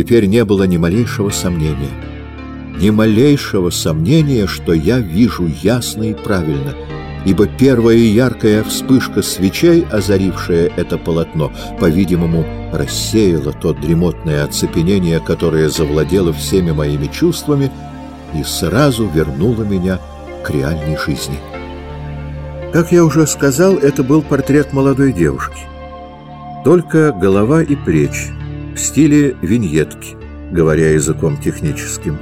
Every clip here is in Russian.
Теперь не было ни малейшего сомнения. Ни малейшего сомнения, что я вижу ясно и правильно, ибо первая яркая вспышка свечей, озарившая это полотно, по-видимому, рассеяла то дремотное оцепенение, которое завладело всеми моими чувствами и сразу вернуло меня к реальной жизни. Как я уже сказал, это был портрет молодой девушки. Только голова и плечи в стиле виньетки, говоря языком техническим.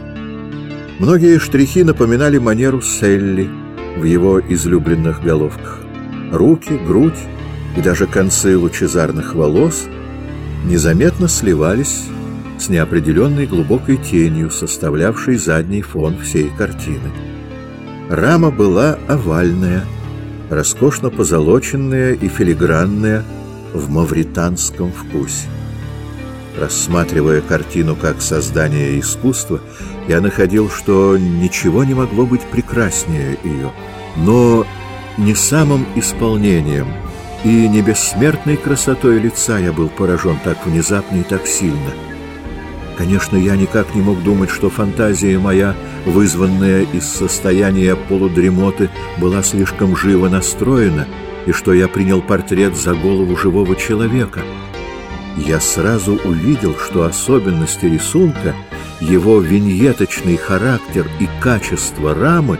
Многие штрихи напоминали манеру Селли в его излюбленных головках. Руки, грудь и даже концы лучезарных волос незаметно сливались с неопределенной глубокой тенью, составлявшей задний фон всей картины. Рама была овальная, роскошно позолоченная и филигранная в мавританском вкусе. Рассматривая картину как создание искусства, я находил, что ничего не могло быть прекраснее ее. Но не самым исполнением и не бессмертной красотой лица я был поражен так внезапно и так сильно. Конечно, я никак не мог думать, что фантазия моя, вызванная из состояния полудремоты, была слишком живо настроена, и что я принял портрет за голову живого человека — я сразу увидел, что особенности рисунка, его виньеточный характер и качество рамы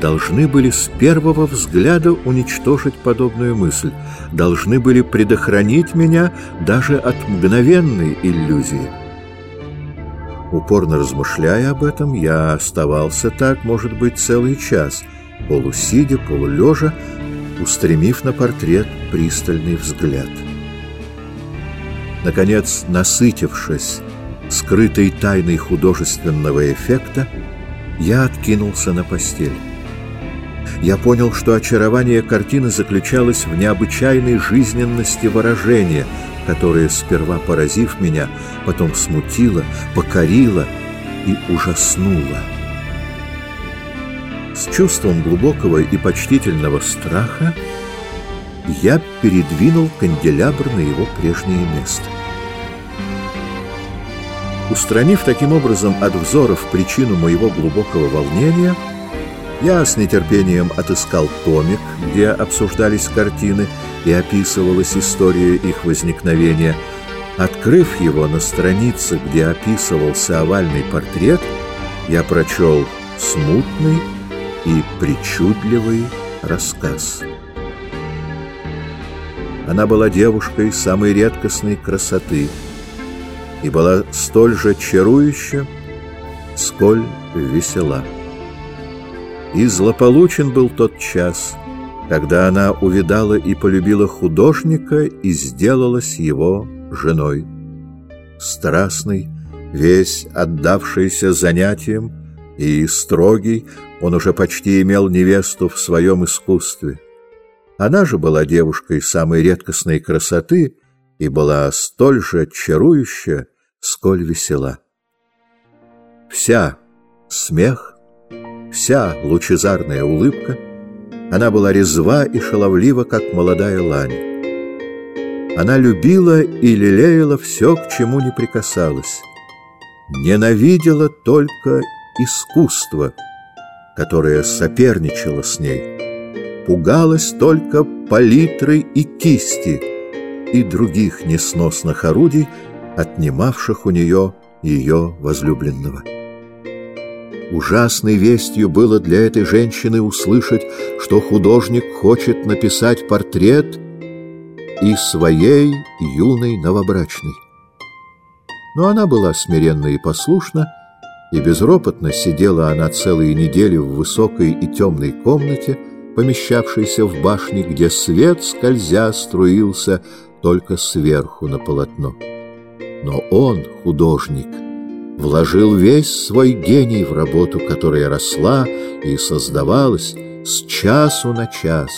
должны были с первого взгляда уничтожить подобную мысль, должны были предохранить меня даже от мгновенной иллюзии. Упорно размышляя об этом, я оставался так, может быть, целый час, полусидя, полулежа, устремив на портрет пристальный взгляд. Наконец, насытившись скрытой тайной художественного эффекта, я откинулся на постель. Я понял, что очарование картины заключалось в необычайной жизненности выражения, которое, сперва поразив меня, потом смутило, покорило и ужаснуло. С чувством глубокого и почтительного страха я передвинул канделябр на его прежнее место. Устранив таким образом от взоров причину моего глубокого волнения, я с нетерпением отыскал томик, где обсуждались картины и описывалась история их возникновения. Открыв его на странице, где описывался овальный портрет, я прочел смутный и причудливый рассказ. Она была девушкой самой редкостной красоты и была столь же чарующа, сколь весела. И злополучен был тот час, когда она увидала и полюбила художника и сделалась его женой. Страстный, весь отдавшийся занятиям и строгий, он уже почти имел невесту в своем искусстве. Она же была девушкой самой редкостной красоты и была столь же чарующа, сколь весела. Вся смех, вся лучезарная улыбка, она была резва и шаловлива, как молодая лань. Она любила и лелеяла все, к чему не прикасалась. Ненавидела только искусство, которое соперничало с ней пугалась только палитры и кисти и других несносных орудий, отнимавших у нее ее возлюбленного. Ужасной вестью было для этой женщины услышать, что художник хочет написать портрет и своей юной новобрачной. Но она была смиренна и послушна, и безропотно сидела она целые недели в высокой и темной комнате, помещавшийся в башне, где свет, скользя, струился только сверху на полотно. Но он, художник, вложил весь свой гений в работу, которая росла и создавалась с часу на час,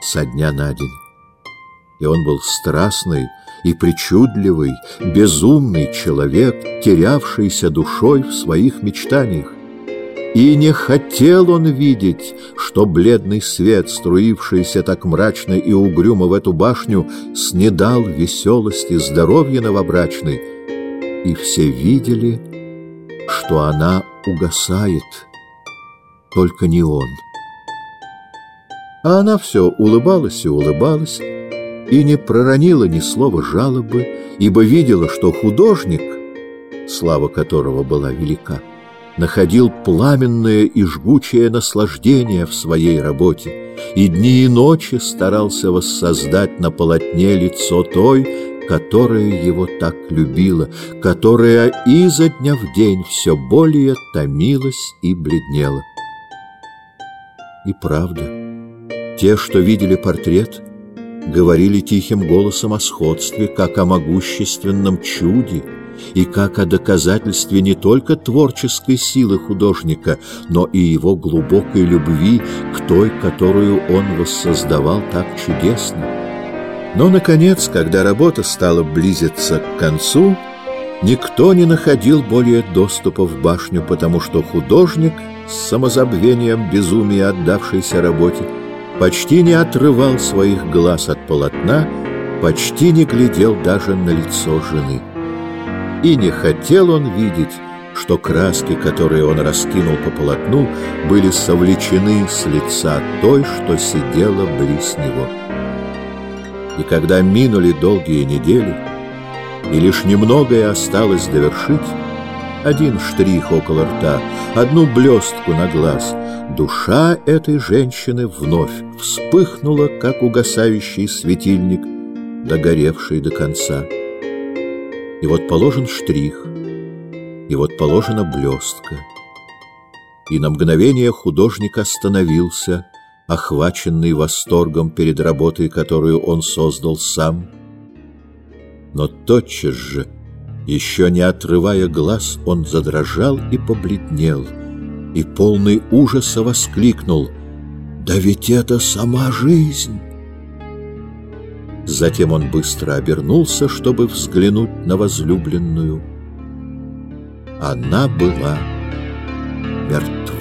со дня на день. И он был страстный и причудливый, безумный человек, терявшийся душой в своих мечтаниях. И не хотел он видеть, что бледный свет, струившийся так мрачно и угрюмо в эту башню, снедал веселости, здоровья новобрачной, и все видели, что она угасает, только не он. А она все улыбалась и улыбалась, и не проронила ни слова жалобы, ибо видела, что художник, слава которого была велика, находил пламенное и жгучее наслаждение в своей работе и дни и ночи старался воссоздать на полотне лицо той, которая его так любила, которая изо дня в день все более томилась и бледнела. И правда, те, что видели портрет, говорили тихим голосом о сходстве, как о могущественном чуде, и как о доказательстве не только творческой силы художника, но и его глубокой любви к той, которую он воссоздавал так чудесно. Но, наконец, когда работа стала близиться к концу, никто не находил более доступа в башню, потому что художник, с самозабвением безумия отдавшейся работе, почти не отрывал своих глаз от полотна, почти не глядел даже на лицо жены. И не хотел он видеть, что краски, которые он раскинул по полотну, были совлечены с лица той, что сидела близ него. И когда минули долгие недели, и лишь немногое осталось довершить, один штрих около рта, одну блестку на глаз, душа этой женщины вновь вспыхнула, как угасающий светильник, догоревший до конца. И вот положен штрих, и вот положена блестка. И на мгновение художник остановился, охваченный восторгом перед работой, которую он создал сам. Но тотчас же, еще не отрывая глаз, он задрожал и побледнел, и полный ужаса воскликнул «Да ведь это сама жизнь!» Затем он быстро обернулся, чтобы взглянуть на возлюбленную. Она была мертва.